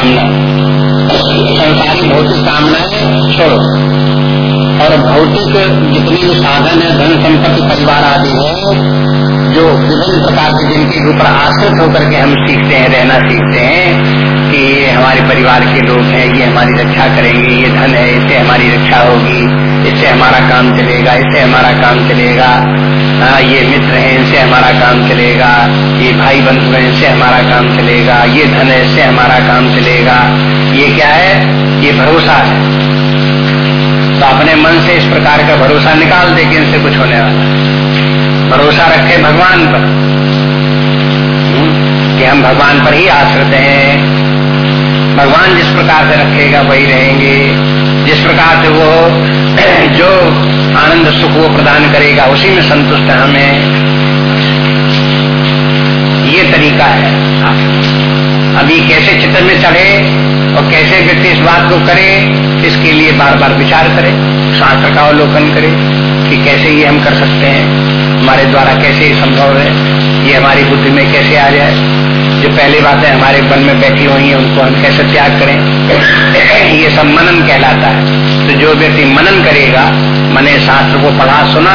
कामना। संसारी भौतिक कामनाएँ छोड़ो। और भौतिक जितने भी साधन है धन संपत्ति परिवार आदि है जो विभिन्न प्रकार के जिनके ऊपर आश्रित होकर के हम सीखते हैं रहना सीखते हैं कि ये हमारे परिवार के लोग हैं ये हमारी रक्षा करेंगे ये धन है इससे हमारी रक्षा होगी इससे हमारा काम चलेगा इससे हमारा काम चलेगा। आ, ये मित्र हैं इनसे हमारा काम चलेगा। ये भाई बंधु हैं इनसे हमारा काम चलेगा। ये धन है इससे हमारा काम चलेगा। ये क्या है? ये भरोसा है। तो अपने मन से इस प्रकार का भरोसा निकाल दे कि इनसे कुछ होने वाला भरोसा रखे भगवान पर। हम्म, कि हम भगवान पर ही आश्रित हैं। भगवान जिस प्रकार से रखेगा वही रहेंगे। जिस प्रकार से वो जो आनंद सुख वो प्रदान करेगा उसी में संतुष्ट है हमें। ये तरीका है। अभी कैसे चित्र में चढ़े? और कैसे व्यक्ति इस बात को करे, इसके लिए बार बार विचार करे, शास्त्र का अवलोकन करे कि कैसे ये हम कर सकते हैं, हमारे द्वारा कैसे ये संभव है, ये हमारी बुद्धि में कैसे आ जाए। जो पहली बातें हमारे मन में बैठी हुई हैं, उनको हम कैसे त्याग करें? ये सब मनन कहलाता है। तो जो व्यक्ति मनन करेगा, मने शास्त्र को पढ़ा, सुना,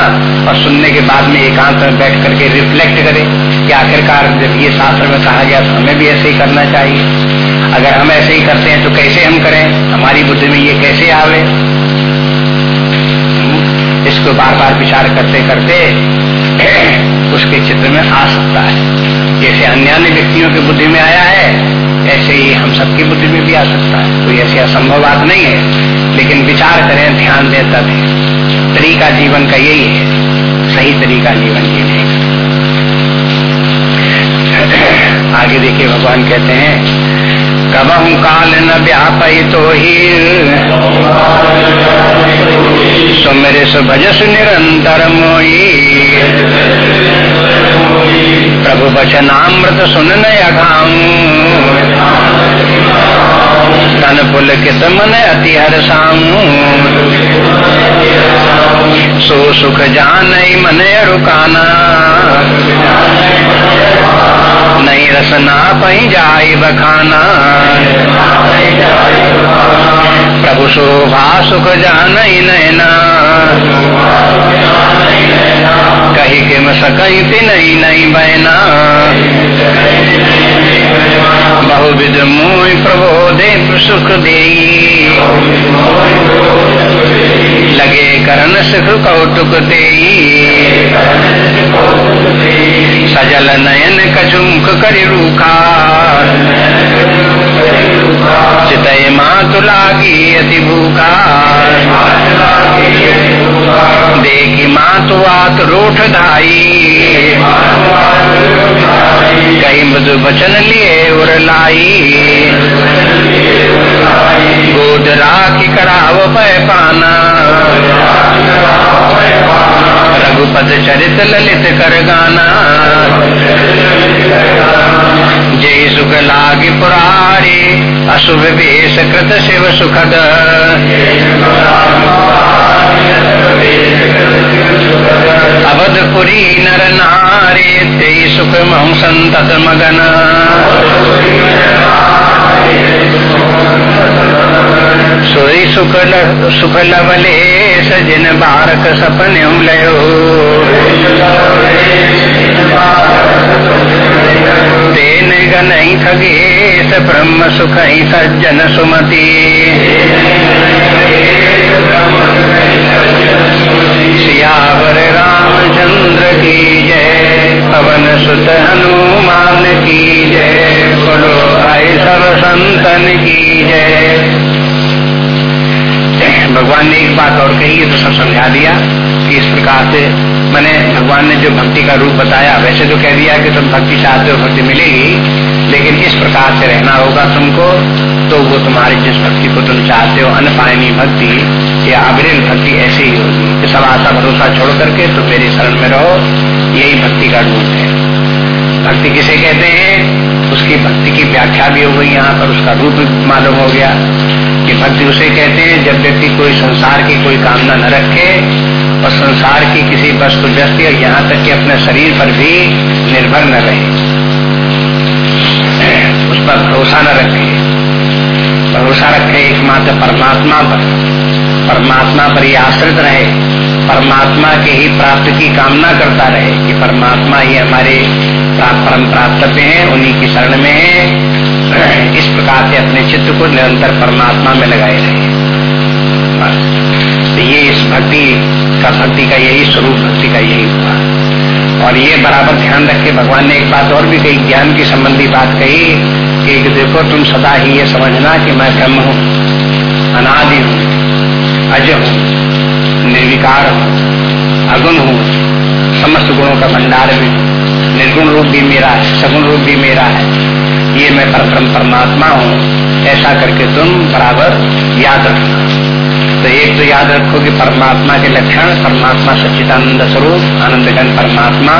और सुनने के बाद में एकांत में बैठ करके रिफ्लेक्ट करे कि आखिरकार जब ये शास्त्र में कहा गया तो हमें भी ऐसे ही करना चाहिए। अगर हम ऐसे ही करते हैं तो कैसे हम करें? हमारी बुद्धि में ये कैसे आवे? इसको बार बार विचार करते करते उसके चित्र में आ सकता है। जैसे अन्य अन्य व्यक्तियों की बुद्धि में आया है, ऐसे ही हम सबकी बुद्धि में भी आ सकता है। कोई ऐसी असंभव बात नहीं है, लेकिन विचार करें, ध्यान दें तब तरीका जीवन का यही है। सही तरीका जीवन जीने आगे देखिए, भगवान कहते हैं कबहू काल न व्यापई तो ही। सुमरे सुभजस निरंतर मोई। प्रभु वचनामृत सुन नगाऊ तन पुल कित मन अति हर साऊ सो सुख जान मन रुकाना नहीं रसना पही जाय बखाना प्रभु शोभा सुख जान नैना। कही के म सकई नहीं नहीं बहना बहुविध मोह प्रबोधे सुख दे लगे करण सुख कौतुक दे सजल नयन कचुमुख कर रूखा चितय मातु अति भूखा देखी मातु आत धाई कई मधु बचन लिए उर लाई गोद राखी कराव पै पाना रघुपद चरित ललित कर गाना। जय सुख लाग पुरारी, अशुभ वेश कृत शिव सुखद। अवधपुरी नर नारे ते सुख महु संतत मगन। सुख सुख लवले सजन बारक सपन लयो तेन गन खगेश ब्रह्म सुख सज्जन सुमति। सियावर रामचंद्र की जय, पवन सुत हनुमान की जय, बोलो आई सब संतन की जय। भगवान ने एक बात और कही है तो सब समझा दिया कि इस प्रकार से मैंने भगवान ने जो भक्ति का रूप बताया, वैसे तो कह दिया कि तुम भक्ति चाहते हो, भक्ति मिलेगी, लेकिन इस प्रकार से रहना होगा तुमको तो वो तुम्हारी जिस भक्ति को तुम चाहते हो, अनपायनी भक्ति या अग्रिल भक्ति, ऐसी ही होगी। कि सब आशा भरोसा छोड़ करके तुम मेरी शरण में रहो, यही भक्ति का रूप है। भक्ति किसे कहते हैं? उसकी भक्ति की व्याख्या भी हो गई यहाँ पर, उसका रूप मालूम हो गया। कि भक्ति उसे कहते हैं, जब व्यक्ति कोई संसार की कोई कामना न रखे और संसार की किसी वस्तु, व्यक्ति और यहाँ तक कि अपने शरीर पर भी निर्भर न रहे। उस पर भरोसा न रखे। भरोसा रखे एकमात्र परमात्मा पर। परमात्मा पर ही आश्रित रहे। परमात्मा के ही प्राप्त की कामना करता रहे कि परमात्मा ही हमारे परम प्राप्तव्य है, उन्हीं की शरण में है। इस प्रकार से अपने चित्त को निरंतर परमात्मा में लगाए रहे। तो ये इस भक्ति का भक्ति का यही स्वरूप, भक्ति का यही हुआ। और ये बराबर ध्यान रख के भगवान ने एक बात और भी कही, ज्ञान की संबंधी बात कही कि देखो, तुम सदा ही ये समझना कि मैं ब्रह्म हूँ, अनादि हूँ, अज हूँ, निर्विकार हूँ, अगुण हूँ, समस्त गुणों का भंडार भी निर्गुण रूप भी मेरा है, सगुण रूप भी मेरा है। ये मैं परम परमात्मा हूँ। ऐसा करके तुम बराबर याद रखना। तो एक तो याद रखो कि परमात्मा के लक्षण, परमात्मा सच्चिदानंद स्वरूप आनंदगन परमात्मा,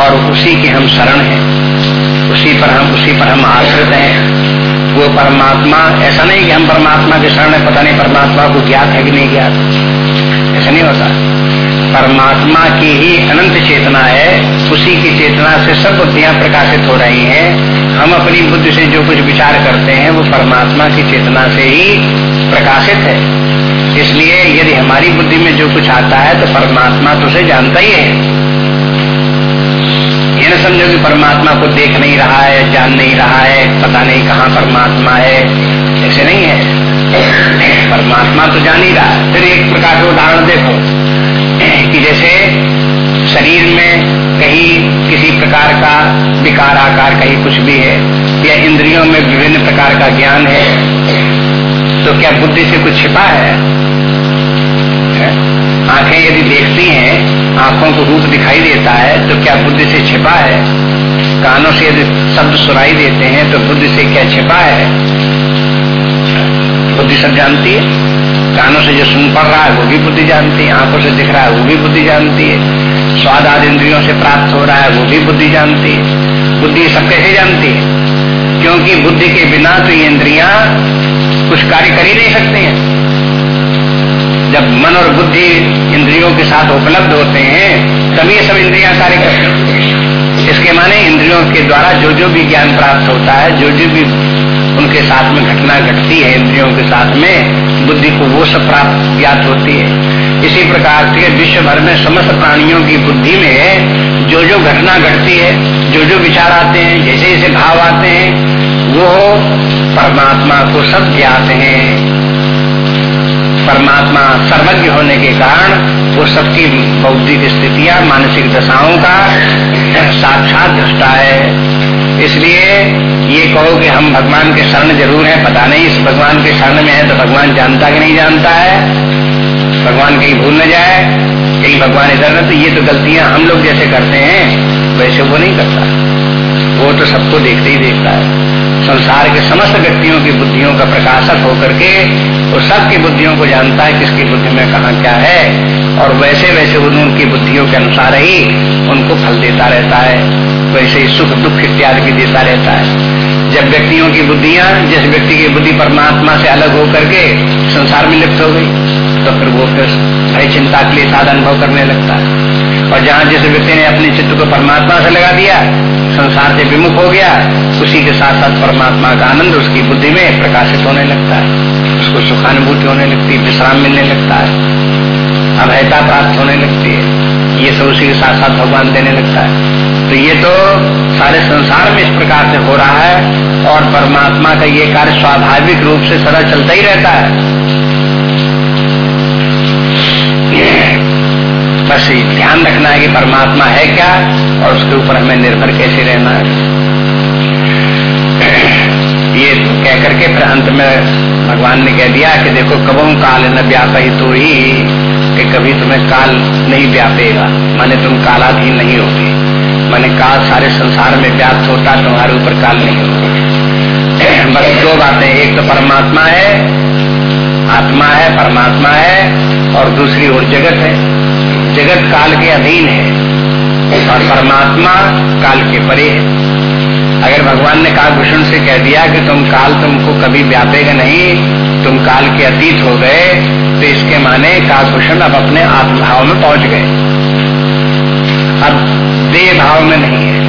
और उसी के हम शरण हैं। उसी पर हम, उसी पर हम आश्रित हैं। वो परमात्मा, ऐसा नहीं कि हम परमात्मा के शरण है, पता नहीं परमात्मा को ज्ञात है कि नहीं ज्ञात। ऐसा नहीं होता। परमात्मा की ही अनंत चेतना है, उसी की चेतना से सब बुद्धियाँ प्रकाशित हो रही हैं। हम अपनी बुद्धि से जो कुछ विचार करते हैं, वो परमात्मा की चेतना से ही प्रकाशित है। इसलिए यदि हमारी बुद्धि में जो कुछ आता है तो परमात्मा तो उसे जानता ही है। ये न समझो कि परमात्मा को देख नहीं रहा है, जान नहीं रहा है, पता नहीं कहाँ परमात्मा है। ऐसे नहीं है। परमात्मा तो जान ही रहा है। फिर एक प्रकार से उदाहरण देखो। कि जैसे शरीर में कहीं किसी प्रकार का विकार आकार कहीं कुछ भी है या इंद्रियों में विभिन्न प्रकार का ज्ञान है तो क्या बुद्धि से कुछ छिपा है, आँखें यदि देखती हैं आँखों को रूप दिखाई देता है तो क्या बुद्धि से छिपा है? कानों से यदि शब्द सुनाई देते हैं तो बुद्धि से क्या छिपा है? बुद्धि सब जानती है? कानों से जो सुन पड़ रहा है, वो भी बुद्धि जानती है, आँखों से दिख रहा है, वो भी बुद्धि जानती है। स्वाद आदि इंद्रियों से प्राप्त हो रहा है, वो भी बुद्धि जानती है। बुद्धि सब कैसे जानती है? क्योंकि बुद्धि के बिना तो ये इंद्रिया कुछ कार्य कर ही नहीं सकते हैं। जब मन और बुद्धि इंद्रियों के साथ उपलब्ध होते हैं तभी सब इंद्रिया कार्य करती हैं। इसके माने इंद्रियों के द्वारा जो जो भी ज्ञान प्राप्त होता है जो जो भी उनके साथ में घटना घटती है, इंद्रियों के साथ में बुद्धि को वो सब प्राप्त ज्ञात होती है। इसी प्रकार से विश्व भर में समस्त प्राणियों की बुद्धि में जो जो घटना घटती है जो जो विचार आते हैं जैसे जैसे भाव आते हैं, वो परमात्मा को सब ज्ञात है। परमात्मा सर्वज्ञ होने के कारण वो सबकी बौद्धिक स्थितियाँ, मानसिक दशाओं का साक्षात दृष्टा है। इसलिए ये कहो कि हम भगवान के शरण ज़रूर हैं। पता नहीं इस भगवान के शरण में है तो भगवान जानता कि नहीं जानता है। भगवान कहीं भूल न जाए, कहीं भगवान इधर न तो ये तो गलतियाँ हम लोग जैसे करते हैं, वैसे वो नहीं करता। वो तो सबको देखते ही देखता है। संसार के समस्त व्यक्तियों की बुद्धियों का प्रकाशक होकर के, वो सबकी बुद्धियों को जानता है किसकी बुद्धि में कहा क्या है। और वैसे वैसे उनकी बुद्धियों के अनुसार ही उनको फल देता रहता है। वैसे ही सुख, दुख इत्यादि भी देता रहता है। जब व्यक्तियों की बुद्धियाँ, जिस व्यक्ति की बुद्धि परमात्मा से अलग होकर के संसार में लिप्त हो गई तो फिर वो फिर भय चिंता के लिए साधन अनुभव करने लगता है। और जहाँ जिस व्यक्ति ने अपने चित्त को परमात्मा से लगा दिया संसार से विमुख हो गया, उसी के साथ साथ परमात्मा का आनंद उसकी बुद्धि में प्रकाशित होने लगता है। उसको सुखानुभूति होने लगती है, विश्राम मिलने लगता है, अभयता प्राप्त होने लगती है। ये सब उसी के साथ साथ भगवान देने लगता है। तो ये तो सारे संसार में इस प्रकार से हो रहा है और परमात्मा का ये कार्य स्वाभाविक रूप से सदा चलता ही रहता है। बस ध्यान रखना है कि परमात्मा है क्या, और उसके ऊपर हमें निर्भर कैसे रहना है। ये कह करके फिर अंत में भगवान ने कह दिया कि देखो कबों काल न व्यापी तो ही, कि कभी तुम्हें काल नहीं व्यापेगा। माने तुम कालाधीन नहीं होगे। माने काल सारे संसार में व्याप्त होता, तुम्हारे ऊपर काल नहीं होगा। बस दो बातें, एक तो परमात्मा है, आत्मा है, परमात्मा है, और दूसरी ओर जगत है। जगत काल के अधीन है और परमात्मा काल के परे है। अगर भगवान ने कालभूषण से कह दिया कि तुम काल तुमको कभी व्यापेगा नहीं, तुम काल के अतीत हो गए तो इसके माने कालभूषण अब अपने आत्मभाव में पहुँच गए। अब देह भाव में नहीं है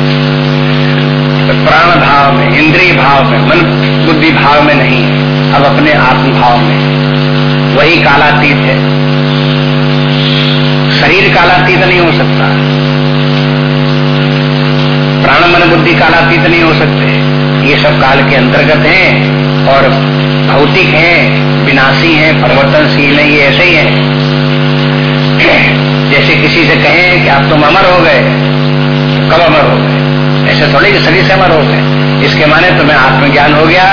तो प्राण भाव में, इंद्रिय भाव में, मन बुद्धि भाव में नहीं है, अब अपने आत्मभाव में। वही कालातीत है। शरीर कालातीत नहीं हो सकता। प्राण मन बुद्धि कालातीत नहीं हो सकते। ये सब काल के अंतर्गत हैं और भौतिक हैं, विनाशी हैं, परिवर्तनशील हैं, ये ऐसे ही हैं। जैसे किसी से कहें कि आप तुम अमर हो गए, कब अमर हो गए? ऐसे थोड़े कि शरीर से अमर हो गए। इसके माने तुम्हें आत्मज्ञान हो गया,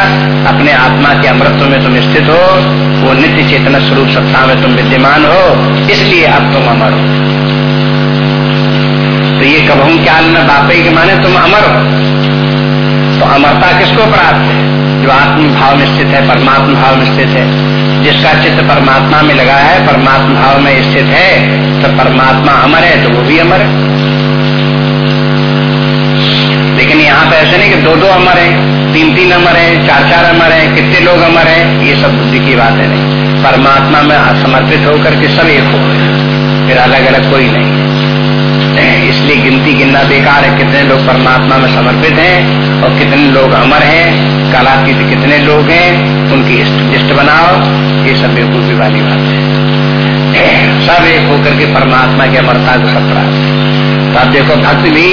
अपने आत्मा के अमृत्व में तुम स्थित हो। वो नित्य चेतना स्वरूप सत्ता में तुम विद्यमान हो, इसलिए अब तुम अमर हो। तो ये कबहू क्या न बापे के माने तुम अमर हो। तो अमरता किसको प्राप्त है? जो आत्म भाव में स्थित है परमात्मा भाव में स्थित है। जिसका चित्त परमात्मा में लगा है परमात्मा भाव में स्थित है तो परमात्मा अमर है तो वो भी अमर है। लेकिन यहाँ पे ऐसे नहीं कि दो दो अमर है। तीन तीन अमर है चार चार अमर है, कितने लोग अमर है, ये सब बुद्धि की बात है नहीं। परमात्मा में समर्पित होकर के सब एक हो गए फिर अलग अलग कोई नहीं है। इसलिए गिनती गिनना बेकार है, कितने लोग परमात्मा में समर्पित हैं और कितने लोग अमर हैं, कलातीत कितने लोग हैं, उनकी लिस्ट बनाओ, ये सब बेवकूफ़ी वाली बात है। सब एक होकर के परमात्मा की अमरता को सब प्राप्त तो अब देखो, भक्त भी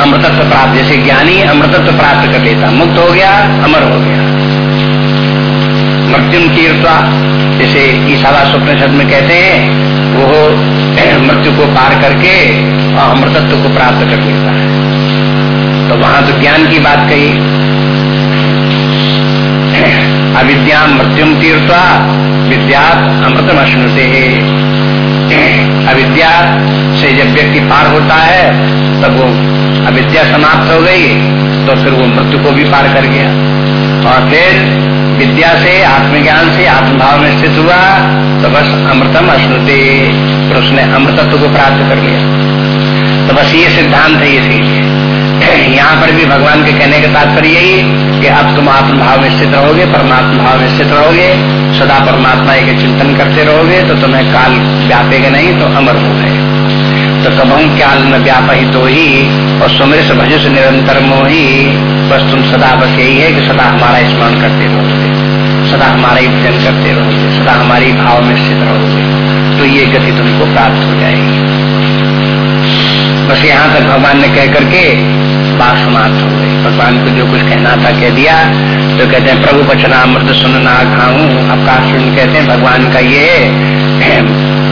अमृतत्व प्राप्त, जैसे ज्ञानी अमृतत्व प्राप्त कर लेता, मुक्त हो गया, अमर हो गया। मृत्यु तीर्थवा जैसे ईसावा स्वप्न शब्द में कहते हैं, वो मृत्यु को पार करके और अमृतत्व को प्राप्त कर लेता है। तो वहाँ तो ज्ञान की बात कही। अविद्या मृत्युम तीर्थवा विद्या अमृतम अश्नुते अविद्या से जब व्यक्ति पार होता है, तब वो अविद्या समाप्त हो गई तो फिर वो मृत्यु को भी पार कर गया। और फिर विद्या से, आत्मज्ञान से, आत्मभाव में स्थित हुआ तो बस अमृतम अश्रुति, फिर उसने अमृतत्व को प्राप्त कर लिया। तो बस ये सिद्धांत है ये सीखिए यहाँ पर भी भगवान के कहने का तात्पर्य यही कि अब तुम आत्म भाव में स्थित रहोगे परमात्मा भाव में स्थित रहोगे, सदा परमात्मा के चिंतन करते रहोगे तो तुम्हें काल व्यापेगा नहीं तो अमर हो गए। तो कबहू काल न व्यापी तो ही, और सुमृत भजस निरंतर मोही, बस तुम सदा बस यही है कि सदा हमारा स्मरण करते रहोगे, सदा हमारा ही भजन करते रहोगे, सदा हमारे भाव में स्थित रहोगे तो ये गति तुमको प्राप्त हो जाएगी। बस यहाँ तक भगवान ने कह करके बात समाप्त हो गई। भगवान को जो कुछ कहना था, कह दिया। तो कहते हैं, प्रभु अमृत सुनना खाऊ। अब का सुन कहते हैं, भगवान का ये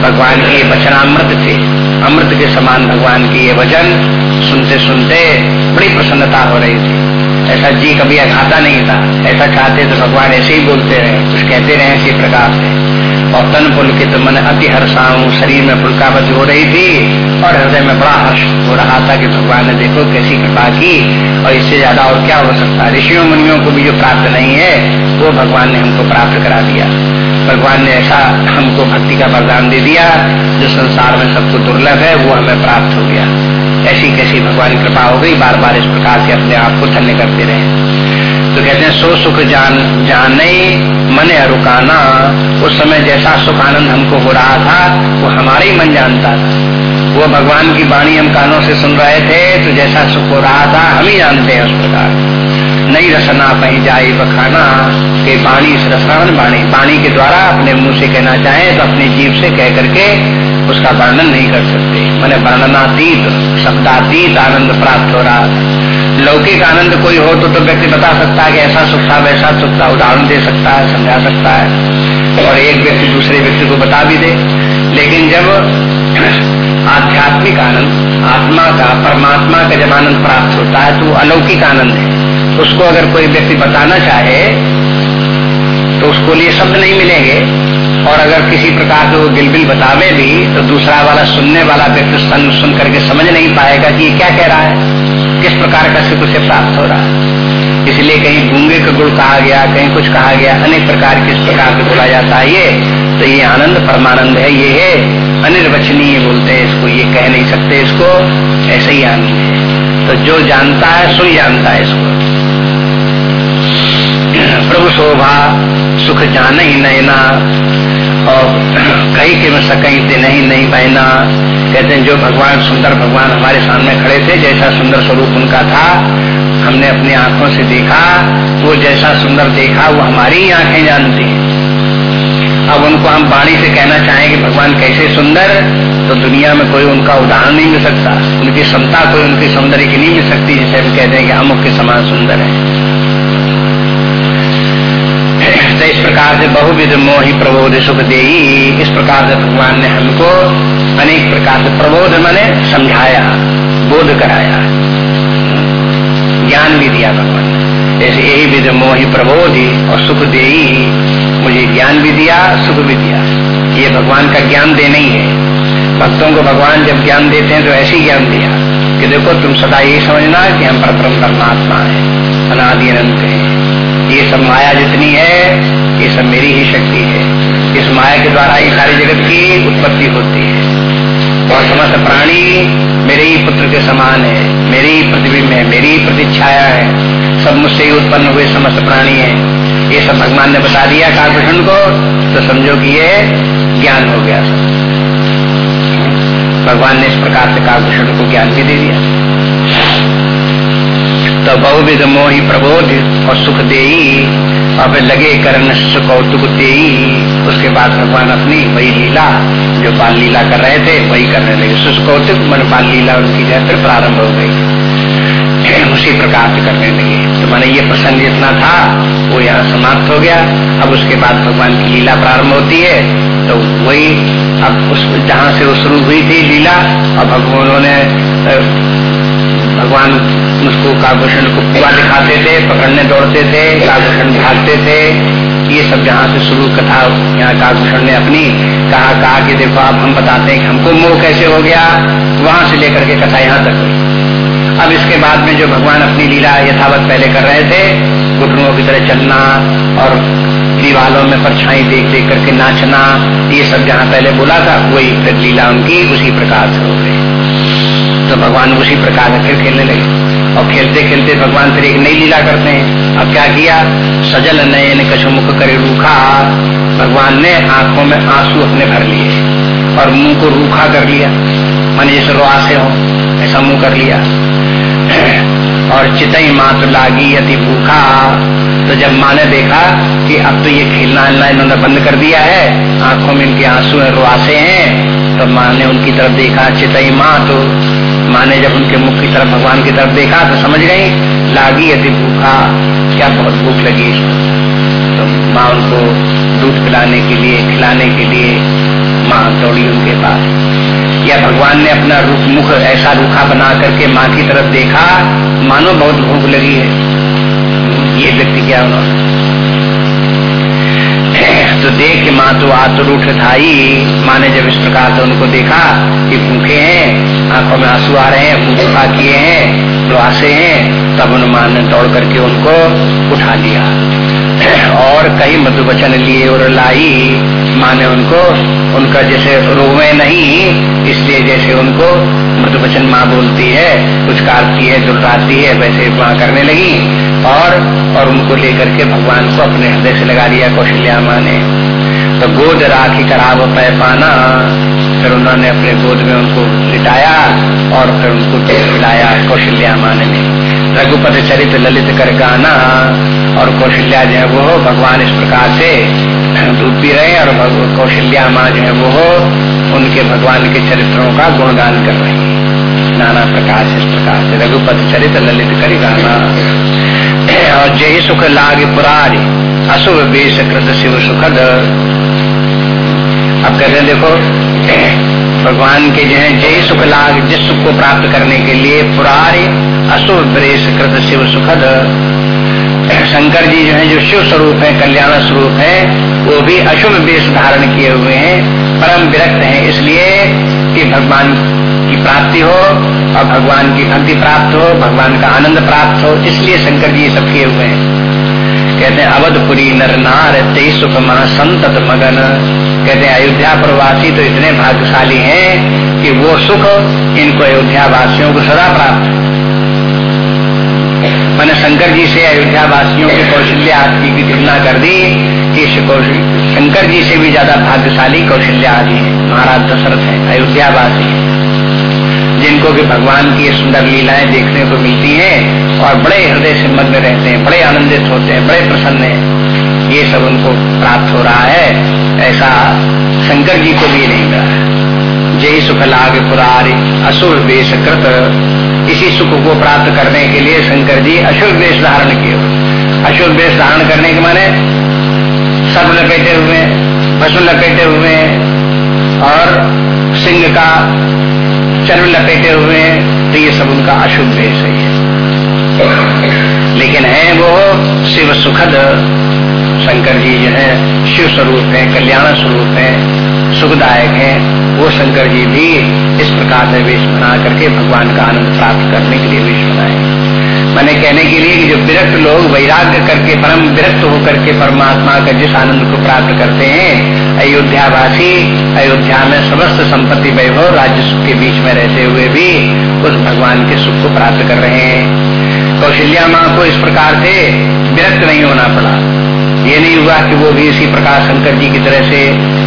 भगवान की के वचनामृत थे। अमृत के समान भगवान की ये वचन सुनते सुनते बड़ी प्रसन्नता हो रही थी। ऐसा जी कभी अघाता नहीं था। ऐसा चाहते तो भगवान ऐसे ही बोलते रहे। कुछ कहते रहे, इसी प्रकार से। और तन पुलकित मन अति हर्षाऊ शरीर में फुलकावत हो रही थी और हृदय में बड़ा हर्ष हो रहा था कि भगवान ने देखो कैसी कृपा की। और इससे ज़्यादा और क्या हो सकता है? ऋषियों मुनियों को भी जो प्राप्त नहीं है, वो भगवान ने हमको प्राप्त करा दिया। भगवान ने ऐसा हमको भक्ति का वरदान दे दिया, जो संसार में सबको दुर्लभ है, वो हमें प्राप्त हो गया। ऐसी कैसी भगवान कृपा हो गई? बार बार इस प्रकार से अपने आप को धन्य करते रहे। तो कहते हैं, सो सुख जान, जाने मन अरुकाना। उस समय जैसा सुख आनंद हमको हो रहा था, वो हमारे ही मन जानता था। वो भगवान की वाणी हम कानों से सुन रहे थे तो जैसा सुख हो रहा था, हम ही जानते हैं उस प्रकार। नहीं रसना पही जाए बखाना। के बाणी रसनावन बाणी बाणी के द्वारा अपने मुँह से कहना चाहे तो अपने जीव से कह करके उसका वर्णन नहीं कर सकते। मैंने वर्णनातीत शब्दातीत आनंद प्राप्त हो रहा लौकिक आनंद कोई हो तो, तो व्यक्ति बता सकता है कि ऐसा सुख था वैसा सुख था उदाहरण दे सकता है समझा सकता है। और एक व्यक्ति दूसरे व्यक्ति को बता भी दे। लेकिन जब आध्यात्मिक आनंद आत्मा का परमात्मा का जब आनंद प्राप्त होता है तो अलौकिक आनंद है। उसको अगर कोई व्यक्ति बताना चाहे तो उसको लिए शब्द नहीं मिलेंगे। और अगर किसी प्रकार से वो गिलबिल बतावे भी तो दूसरा वाला सुनने वाला व्यक्ति सुन, सुन करके समझ नहीं पाएगा कि ये क्या कह रहा है किस प्रकार का सुख उसे प्राप्त हो रहा है। इसलिए कहीं गूँगे का गुड़ कहा गया कहीं कुछ कहा गया अनेक प्रकार किस प्रकार से बोला जाता है ये। तो ये आनंद परमानंद है ये है। अनिर्वचनीय बोलते हैं इसको ये कह नहीं सकते इसको ऐसे ही आनंद है। तो जो जानता है सो जानता है इसको। प्रभु शोभा सुख जान ही नैना और कहीं के में सकई थे नहीं नहीं बहना कहते हैं, जो भगवान सुंदर भगवान हमारे सामने खड़े थे, जैसा सुंदर स्वरूप उनका था, हमने अपनी आँखों से देखा, वो जैसा सुंदर देखा, वो हमारी ही आँखें जानती हैं। अब उनको हम वाणी से कहना चाहें कि भगवान कैसे सुंदर तो दुनिया में कोई उनका उदाहरण नहीं मिल सकता। उनकी क्षमता कोई उनकी सौंदर्य की नहीं मिल सकती, जिसे हम कहते हैं कि हम उसके समान सुंदर है। तो इस प्रकार से बहुविध मोहि प्रबोध सुख दे इस प्रकार से भगवान ने हमको अनेक प्रकार से प्रबोध मैंने समझाया, बोध कराया। ज्ञान भी दिया भगवान जैसे यही विध मोहि प्रबोध और सुख दे मुझे ज्ञान भी दिया, सुख भी दिया। ये भगवान का ज्ञान देना ही है। भक्तों को भगवान जब ज्ञान देते हैं तो ऐसे ज्ञान दिया कि देखो तुम सदा ये समझना कि हम परम परमात्मा है, अनादि अनंत है। ये सब माया जितनी है, ये सब मेरी ही शक्ति है। इस माया के द्वारा ही सारी जगत की उत्पत्ति होती है। और समस्त प्राणी मेरे ही पुत्र के समान है, मेरी ही प्रतिबिंब है, मेरी ही प्रतिच्छाया है। सब मुझसे ही उत्पन्न हुए समस्त प्राणी है। ये सब भगवान ने बता दिया कालभूषण को तो समझो कि ये ज्ञान हो गया। भगवान ने इस प्रकार से कालभूषण को ज्ञान भी दे दिया। तो बहुविध मोहि प्रबोध और सुख दे और फिर लगे करण कौतुक दे उसके बाद भगवान अपनी वही लीला, जो बाल लीला कर रहे थे, वही करने लगे सुख कौतुक मन बाल लीला उनकी जो फिर प्रारंभ हो गई। उसी प्रकार से करने लगे। तो मैंने ये प्रसंग जितना था, वो यहाँ समाप्त हो गया। अब उसके बाद भगवान की लीला प्रारंभ होती है। तो वही अब उस, जहाँ से वो शुरू हुई थी लीला और भगवानों ने भगवान उसको काभूषण को पूरा दिखाते थे, पकड़ने दौड़ते थे काभूषण भागते थे। ये सब जहाँ से शुरू कथा यहाँ काभूषण ने अपनी कहा कहा कि देखो, आप हम बताते हैं कि हमको मोह कैसे हो गया। वहाँ से लेकर के कथा यहाँ तक अब इसके बाद में जो भगवान अपनी लीला यथावत पहले कर रहे थे, घुटनों की तरह चलना और दीवालों में परछाई देख देख करके नाचना, ये सब जहाँ पहले बोला था, वही फिर लीला उनकी उसी प्रकार से हो गई। तो भगवान उसी प्रकार से फिर खेलने लगे। और खेलते खेलते भगवान फिर एक नई लीला करते हैं। अब क्या किया? सजल नयन कछु मुख करे रूखा। भगवान ने आँखों में आँसू अपने भर लिए और मुँह को रूखा कर लिया। मन जैसे रुआसे हो, ऐसा मुँह कर लिया। और चितई मात लागी अति भूखा। तो जब माँ ने देखा कि अब तो ये खेलना हिलना इन्होंने बंद कर दिया है, आँखों में इनके आँसू है रुआसे हैं तो माँ ने उनकी तरफ़ देखा, चितई माँ तो माँ ने जब उनके मुख की तरफ़ भगवान की तरफ़ देखा तो समझ गई लागी यदि भूखा, क्या बहुत भूख लगी तो माँ उनको दूध पिलाने के लिए, खिलाने के लिए माँ दौड़ी उनके पास। या भगवान ने अपना रूप, मुख ऐसा रूखा बना करके माँ की तरफ़ देखा, मानो बहुत भूख लगी है। ये व्यक्ति क्या उन्होंने तो देख माँ तो आतुर उठ थाई माँ ने जब इस प्रकार से उनको देखा कि भूखे हैं, आँखों में आँसू आ रहे हैं भूखा किए हैं रुआसे हैं, तब उन माँ ने दौड़ करके उनको उठा लिया। और कई मधु मधुवचन लिए और लाई। माँ ने उनको, उनका जैसे रोवे नहीं, इसलिए जैसे उनको मधुवचन माँ बोलती है कुछ काटती है, दुर्राती है, वैसे माँ करने लगी। और और उनको लेकर के भगवान को अपने हृदय से लगा लिया कौशल्या माँ ने। तो गोद राखी कराव पै पाना। फिर उन्होंने अपने गोद में उनको लिटाया और फिर उनको खिलाया कौशल्या माँ ने। रघुपति चरित ललित कर गाना और कौशल्या जो है वो भगवान इस प्रकार से दूध पी रहे और कौशल्या माँ जो है वो उनके भगवान के चरित्रों का गुणगान कर रहे नाना प्रकार से इस प्रकार से रघुपति चरित ललित कर गाना। और जय सुख लाग पुरारी अशुभ बेश कृत शिव सुखद। अब कहते हैं, देखो, भगवान के जो है, जय सुख लाग, जिस सुख को प्राप्त करने के लिए पुरारी अशुभ बेश कृत शिव सुखद। शंकर जी जो है, जो शिव स्वरूप है, कल्याण स्वरूप है, वो भी अशुभ वेश धारण किए हुए हैं, परम विरक्त हैं। इसलिए कि भगवान की प्राप्ति हो, और भगवान की भक्ति प्राप्त हो, भगवान का आनंद प्राप्त हो, इसलिए शंकर जी सब किए हुए हैं। कहते हैं, अवधपुरी नर नार ते सुख महा संतत मगन। कहते अयोध्या प्रवासी तो इतने भाग्यशाली हैं कि वो सुख इनको अयोध्या वासियों को सदा प्राप्त मैंने शंकर जी से अयोध्या वासियों के कौशल्या आदि की तुलना कर दी कि शंकर जी से भी ज़्यादा भाग्यशाली कौशल्या आदि है। महाराज दशरथ है, अयोध्यावासी है। जिनको भी भगवान की सुंदर लीलाएँ देखने को मिलती हैं और बड़े हृदय से मग्न रहते हैं, बड़े आनंदित होते हैं, बड़े प्रसन्न हैं। ये सब उनको प्राप्त हो रहा है, ऐसा शंकर जी को भी नहीं मिला जय सुख लाग पुरारी, असुर वेश कृत। इसी सुख को प्राप्त करने के लिए शंकर जी असुर वेश धारण किए। असुर वेश धारण करने के माने सब लपेटे हुए भसु लपेटे हुए और सिंह का चर्म लपेटे हुए हैं तो ये सब उनका अशुभ वेश है। लेकिन है वो शिव सुखद। शंकर जी जो है, शिव स्वरूप है, कल्याण स्वरूप है, सुखदायक है। वो शंकर जी भी इस प्रकार से वेश बना करके भगवान का आनंद प्राप्त करने के लिए वेश बनाए। मैंने कहने के लिए कि जो विरक्त लोग वैराग्य करके, परम विरक्त होकर के परमात्मा का जिस आनंद को प्राप्त करते हैं, अयोध्यावासी, अयोध्या में समस्त संपत्ति वैभव राज्य सुख के बीच में रहते हुए भी उस भगवान के सुख को प्राप्त कर रहे हैं। कौशल्या माँ को इस प्रकार से विरक्त नहीं होना पड़ा। ये नहीं हुआ कि वो भी इसी प्रकार शंकर जी की तरह से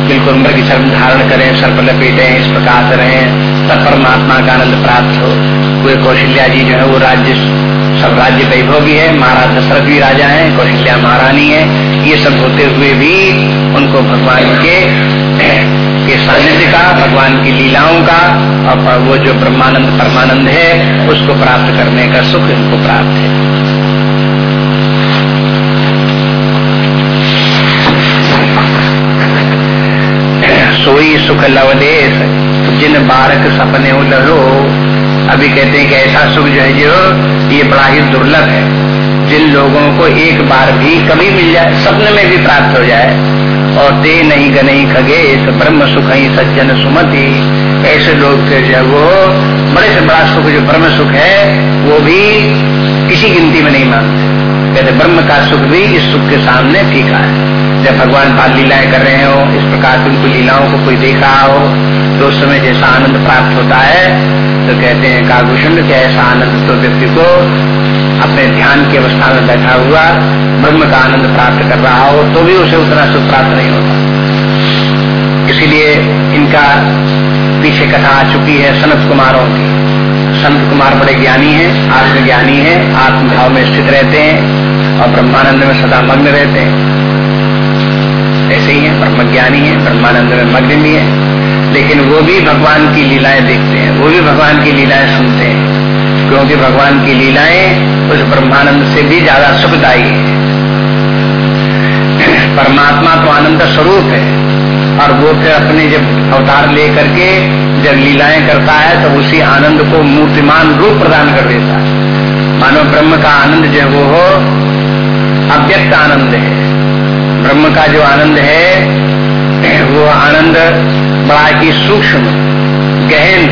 बिल्कुल मृग शर्म धारण करें सर्प लपेटे, इस प्रकार से रहे, तब परमात्मा का आनंद प्राप्त हो। वे कौशल्या जी जो है, वो राज्य, सब राज्य वैभव है, महाराज दशरथ भी राजा है, कौशल्या महारानी है। ये सब होते हुए भी उनको भगवान के के सानिध्य का, भगवान की लीलाओं का, और वो जो ब्रह्मानंद परमानंद है, उसको प्राप्त करने का सुख इनको प्राप्त है। सुख लवदेश जिन बारक सपने लहो अभी कहते हैं कि ऐसा सुख जो है जो, ये बड़ा ही दुर्लभ है। जिन लोगों को एक बार भी कभी मिल जाए, सपने में भी प्राप्त हो जाए, और ते नहीं गनई खगे ब्रह्म सुख ही, सज्जन सुमति। ऐसे लोग के जो वो, बड़े से बड़ा सुख, जो ब्रह्म सुख है, वो भी किसी गिनती में नहीं मानते। कहते ब्रह्म का सुख भी इस सुख के सामने फीका है। जब भगवान बाल लीलाएँ कर रहे हो, इस प्रकार की उनकी लीलाओं को कोई देख रहा हो तो उस समय जैसा आनंद प्राप्त होता है तो कहते हैं कागुशुंड के ऐसा आनंद तो व्यक्ति को अपने ध्यान की अवस्था में बैठा हुआ, ब्रह्म का आनंद प्राप्त कर रहा हो तो भी उसे उतना सुख प्राप्त नहीं होता। इसीलिए इनका पीछे कथा आ चुकी है सनत कुमारों की। संत कुमार बड़े ज्ञानी हैं, आत्मज्ञानी हैं, आत्मभाव में स्थित रहते हैं और ब्रह्मानंद में सदा मग्न रहते हैं। ऐसे ही है ब्रह्म ज्ञानी है, ब्रह्मानंद में मग्न भी है। लेकिन वो भी भगवान की लीलाएँ देखते हैं, वो भी भगवान की लीलाएँ सुनते हैं। क्योंकि भगवान की लीलाएँ उस ब्रह्मानंद से भी ज़्यादा सुखदायी है। परमात्मा तो आनंद स्वरूप है, और वो फिर अपने जब अवतार ले करके जब लीलाएँ करता है तो उसी आनंद को मूर्तिमान रूप प्रदान कर देता है। मानव ब्रह्म का आनंद जो वो हो, अव्यक्त आनंद है। ब्रह्म का जो आनंद है, वो आनंद बड़ा ही सूक्ष्म, गहन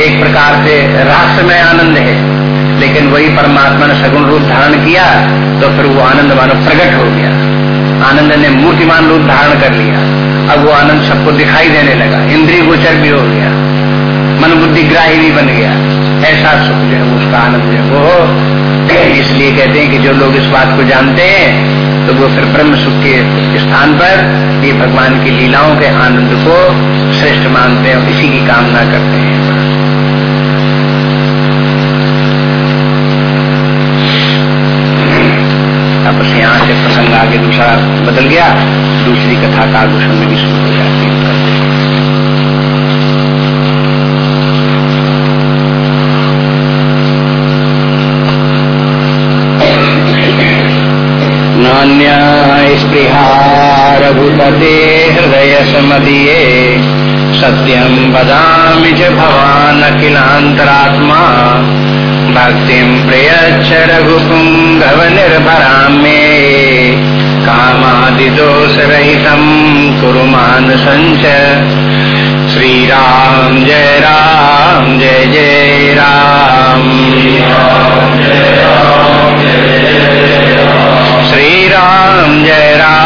एक प्रकार से रहस्यमय आनंद है। लेकिन वही परमात्मा ने सगुण रूप धारण किया तो फिर वो आनंद मानो प्रकट हो गया। आनंद ने मूर्तिमान रूप धारण कर लिया। अब वो आनंद सबको दिखाई देने लगा। इंद्रिय गोचर भी हो गया। मन बुद्धि ग्राही भी बन गया। ऐसा सुख जो है, उसका आनंद जो है। वो इसलिए कहते हैं कि जो लोग इस बात को जानते हैं तो वो फिर ब्रह्म सुख के स्थान पर ये भगवान की लीलाओं के आनंद को श्रेष्ठ मानते हैं और इसी की कामना करते हैं। अब यहाँ से प्रसंग आगे दूसरा बदल गया। दूसरी कथा का आगुषण में भी शुरू हो जाती है नान्या स्पृहा रघुपते हृदय समदीये सत्यम वदामि च भवान् अखिलान्तरात्मा। भक्तिं प्रयच्छ रघुपुङ्गव निर्भरां मे। कामादिदोषरहितं कुरु मानसञ्च। श्रीराम जय राम जय जय राम। श्री राम जय राम।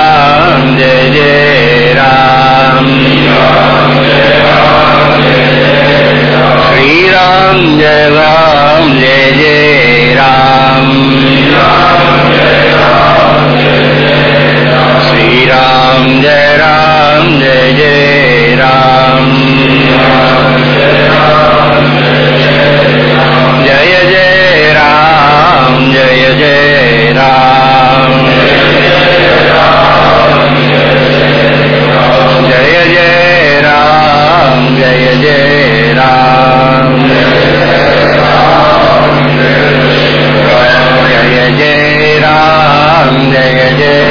जय